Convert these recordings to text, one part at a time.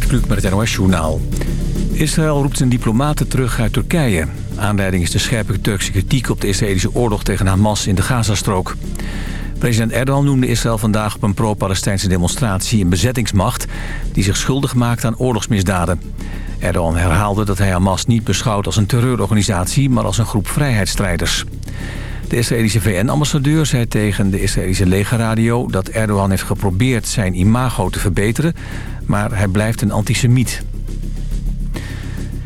Gert met het NOS-journaal. Israël roept zijn diplomaten terug uit Turkije. Aanleiding is de scherpe Turkse kritiek op de Israëlische oorlog tegen Hamas in de Gazastrook. President Erdogan noemde Israël vandaag op een pro-Palestijnse demonstratie een bezettingsmacht... die zich schuldig maakt aan oorlogsmisdaden. Erdogan herhaalde dat hij Hamas niet beschouwt als een terreurorganisatie... maar als een groep vrijheidsstrijders. De Israëlische VN-ambassadeur zei tegen de Israëlische legerradio... dat Erdogan heeft geprobeerd zijn imago te verbeteren... maar hij blijft een antisemiet.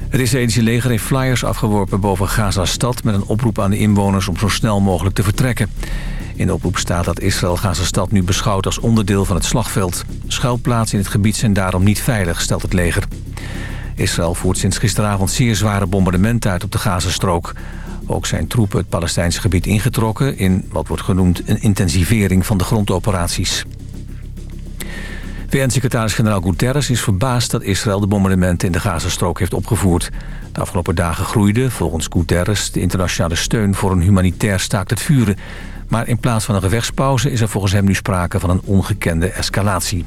Het Israëlische leger heeft flyers afgeworpen boven Gaza-stad... met een oproep aan de inwoners om zo snel mogelijk te vertrekken. In de oproep staat dat Israël Gaza-stad nu beschouwt als onderdeel van het slagveld. Schuilplaatsen in het gebied zijn daarom niet veilig, stelt het leger. Israël voert sinds gisteravond zeer zware bombardementen uit op de Gazastrook. Ook zijn troepen het Palestijnse gebied ingetrokken... in wat wordt genoemd een intensivering van de grondoperaties. VN-secretaris-generaal Guterres is verbaasd dat Israël de bombardementen in de Gazastrook heeft opgevoerd. De afgelopen dagen groeide, volgens Guterres, de internationale steun voor een humanitair staakt het vuren. Maar in plaats van een gevechtspauze is er volgens hem nu sprake van een ongekende escalatie.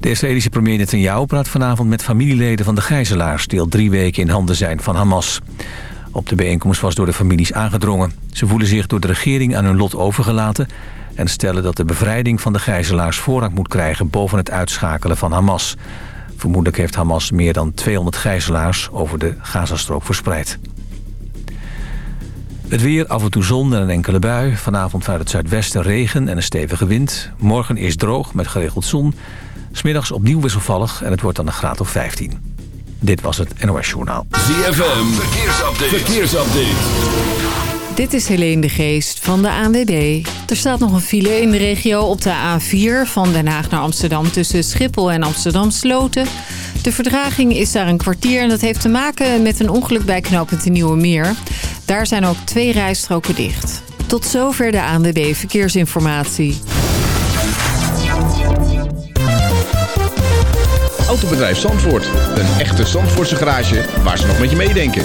De Israëlische premier Netanyahu praat vanavond met familieleden van de gijzelaars... die al drie weken in handen zijn van Hamas. Op de bijeenkomst was door de families aangedrongen. Ze voelen zich door de regering aan hun lot overgelaten... en stellen dat de bevrijding van de gijzelaars voorrang moet krijgen... boven het uitschakelen van Hamas. Vermoedelijk heeft Hamas meer dan 200 gijzelaars over de Gazastrook verspreid. Het weer, af en toe zon en een enkele bui. Vanavond vanuit het zuidwesten regen en een stevige wind. Morgen is droog met geregeld zon... Smiddags opnieuw wisselvallig en het wordt dan een graad of 15. Dit was het NOS Journaal. ZFM, verkeersupdate. verkeersupdate. Dit is Helene de Geest van de ANWB. Er staat nog een file in de regio op de A4 van Den Haag naar Amsterdam... tussen Schiphol en Amsterdam Sloten. De verdraging is daar een kwartier en dat heeft te maken met een ongeluk bij knooppunt de Nieuwe Meer. Daar zijn ook twee rijstroken dicht. Tot zover de ANWB Verkeersinformatie. Autobedrijf Zandvoort. Een echte Zandvoortse garage waar ze nog met je meedenken.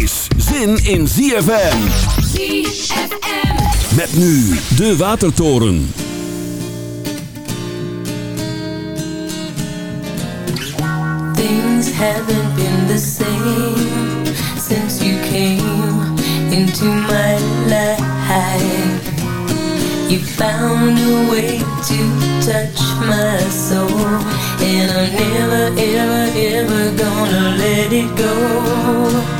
is zin in ZFM. ZFM. Met nu de Watertoren. Things haven't been the same since you came into my life. You found a way to touch my soul And I'm never, ever, ever gonna let it go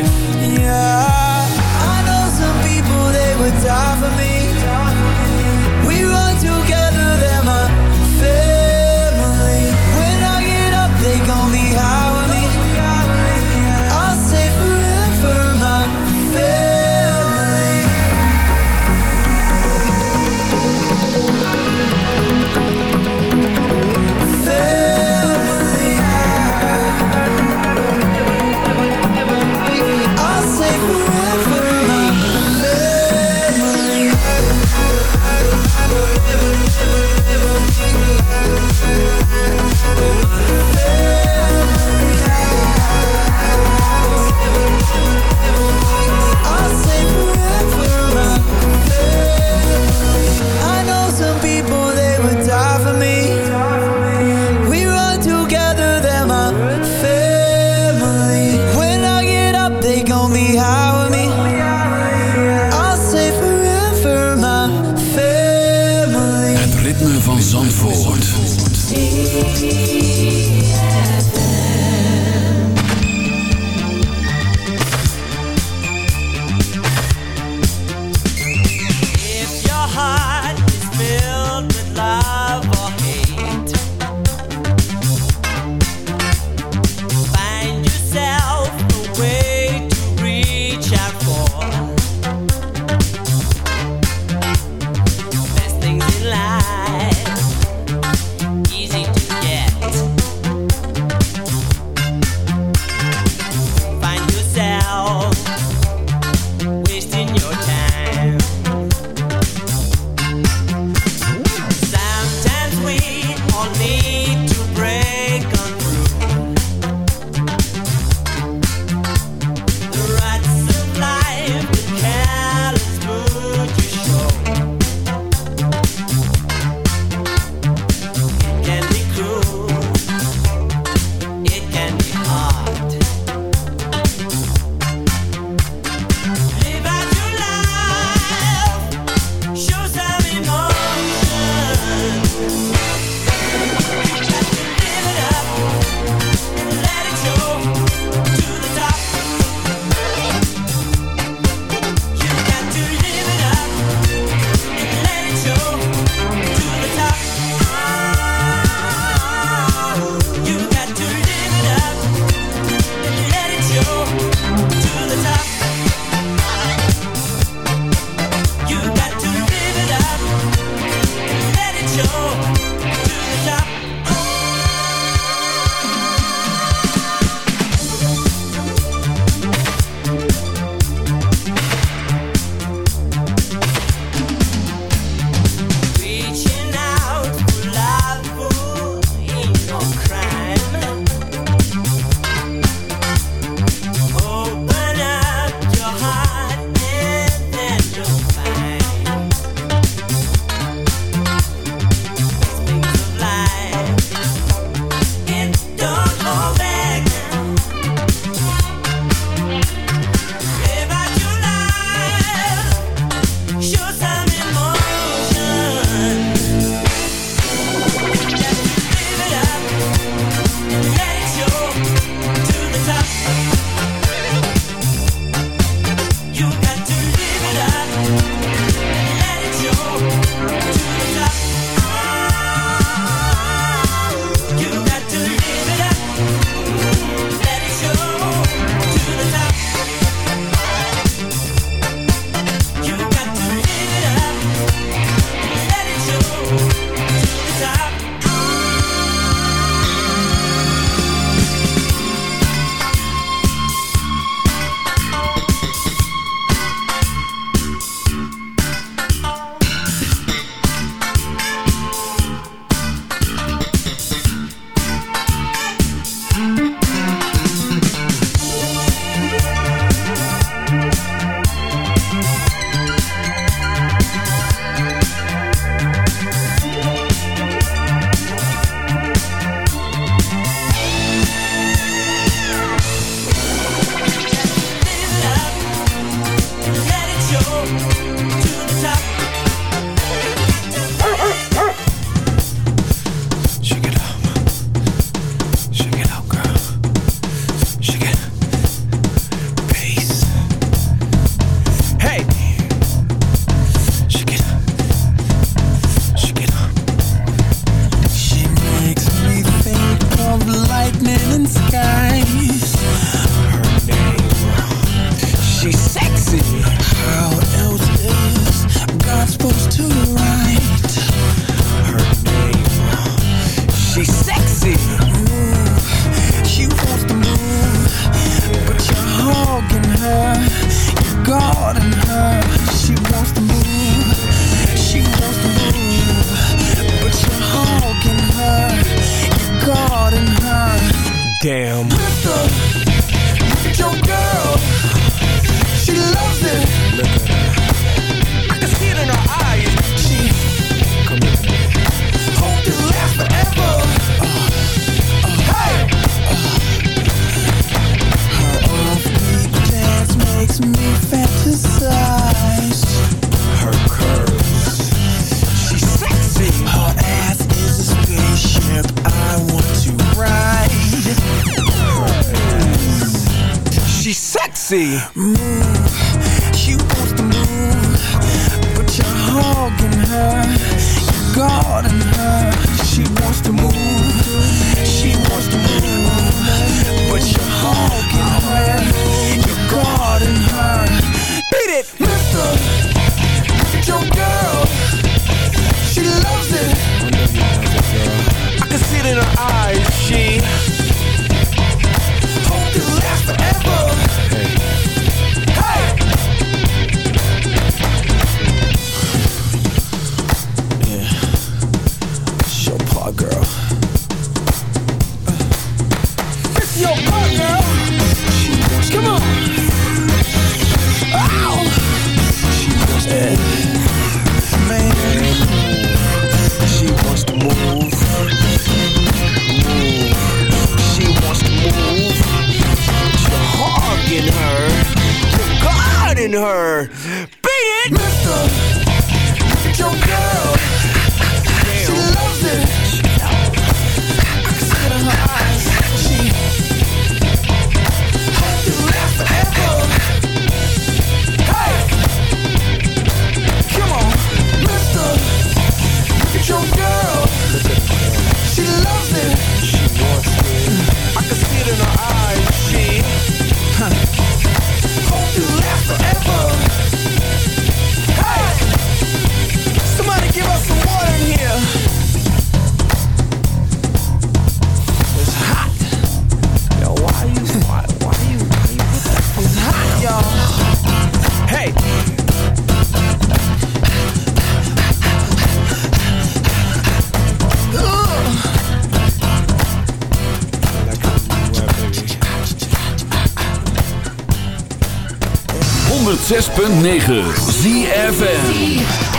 106.9 ZFN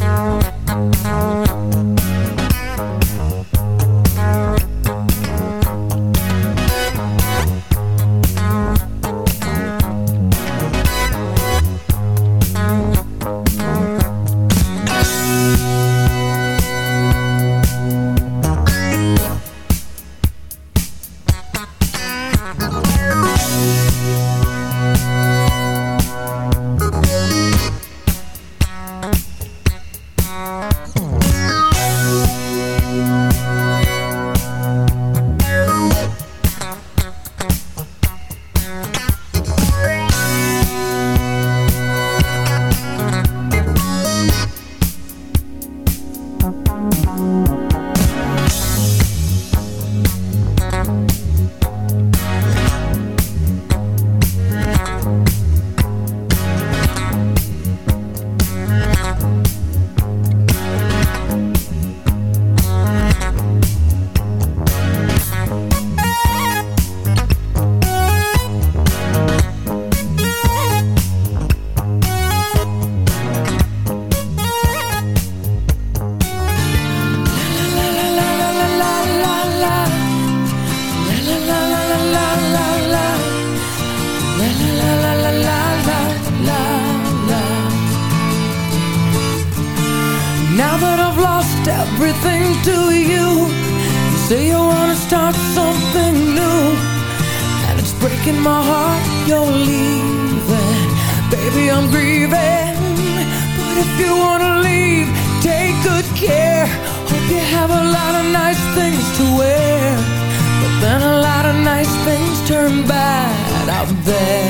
Bye. It's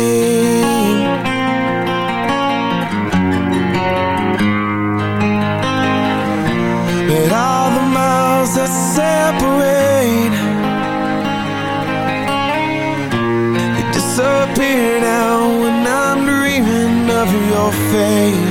face.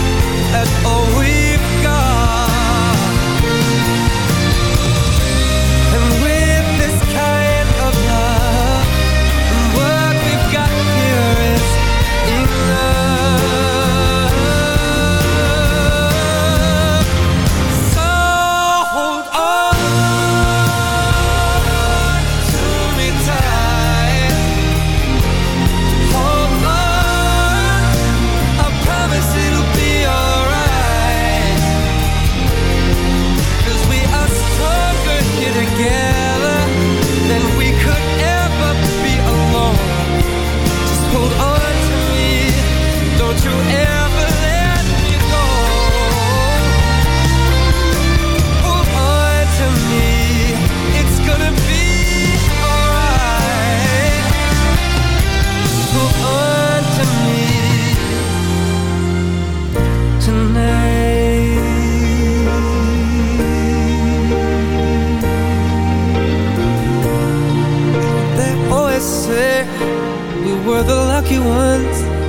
at all we've were the lucky ones.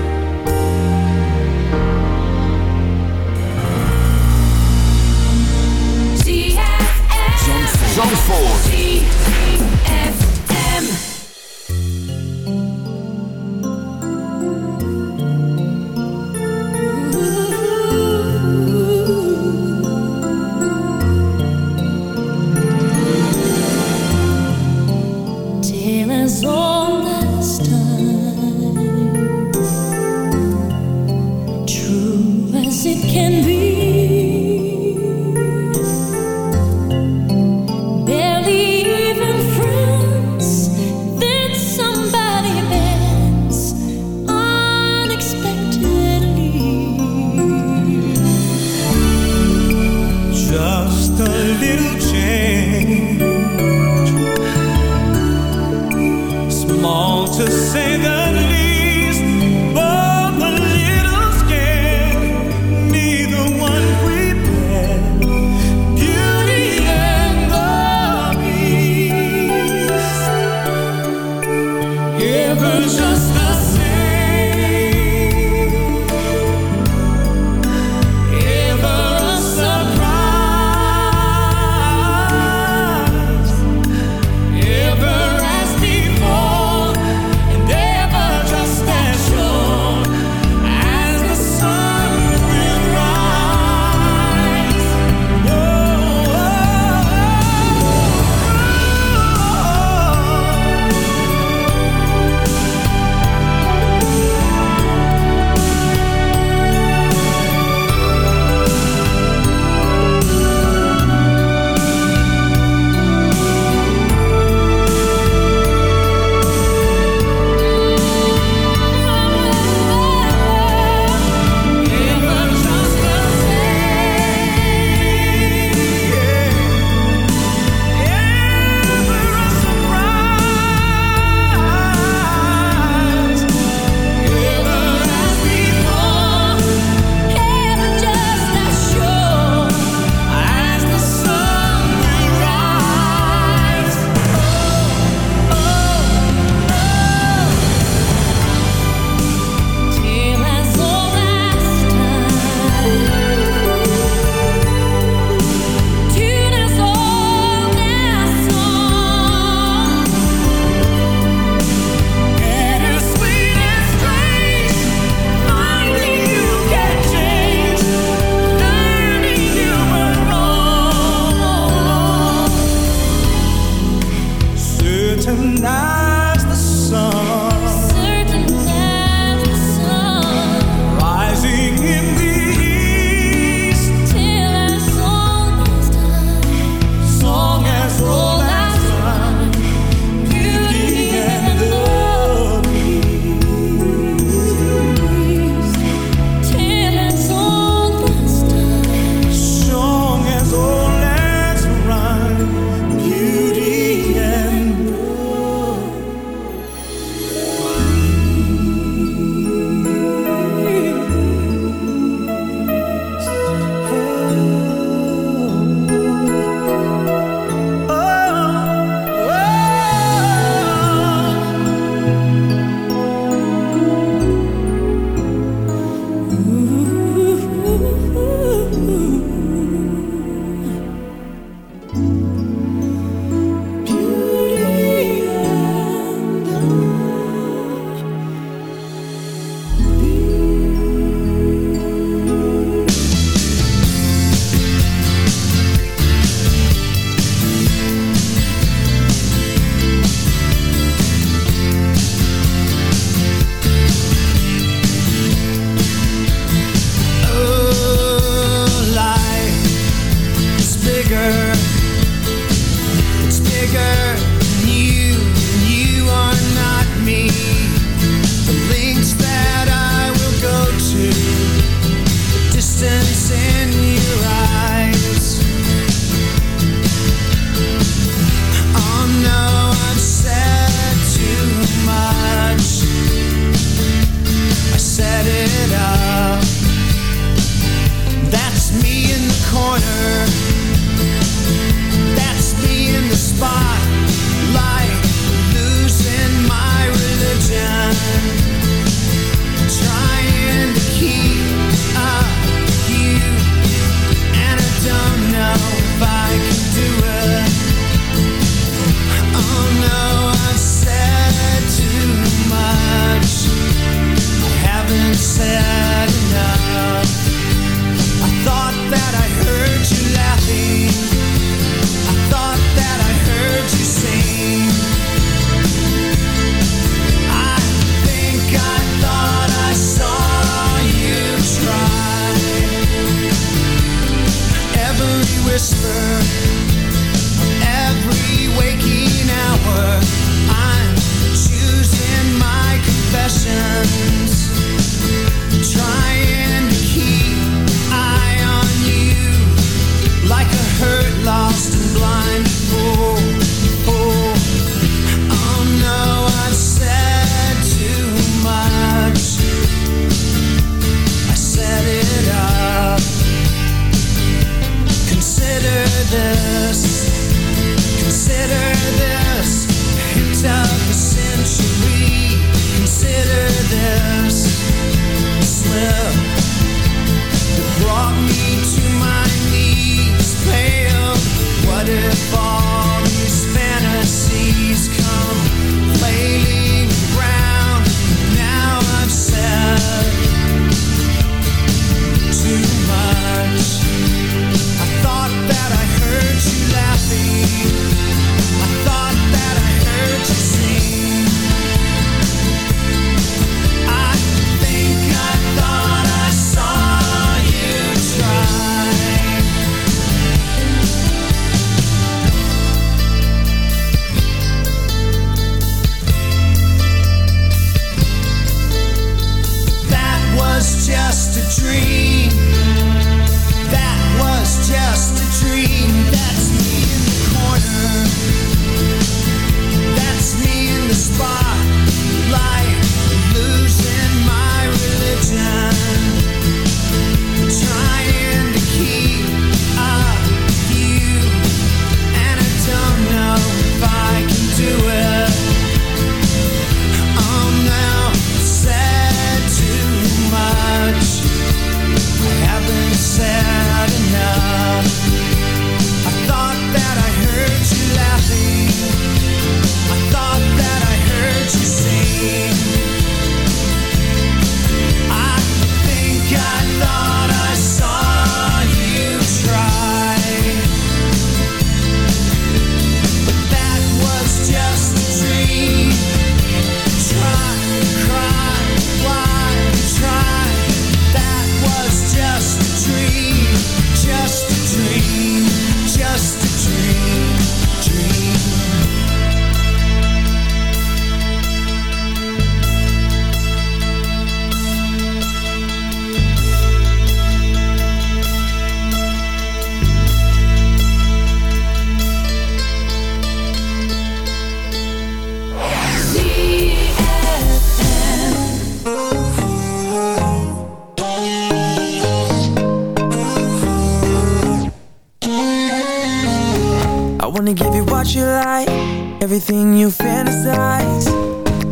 Everything you fantasize.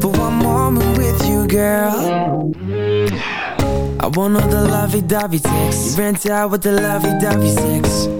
For one moment with you, girl. I want all the lovey-dovey sex. You rent out with the lovey-dovey sex.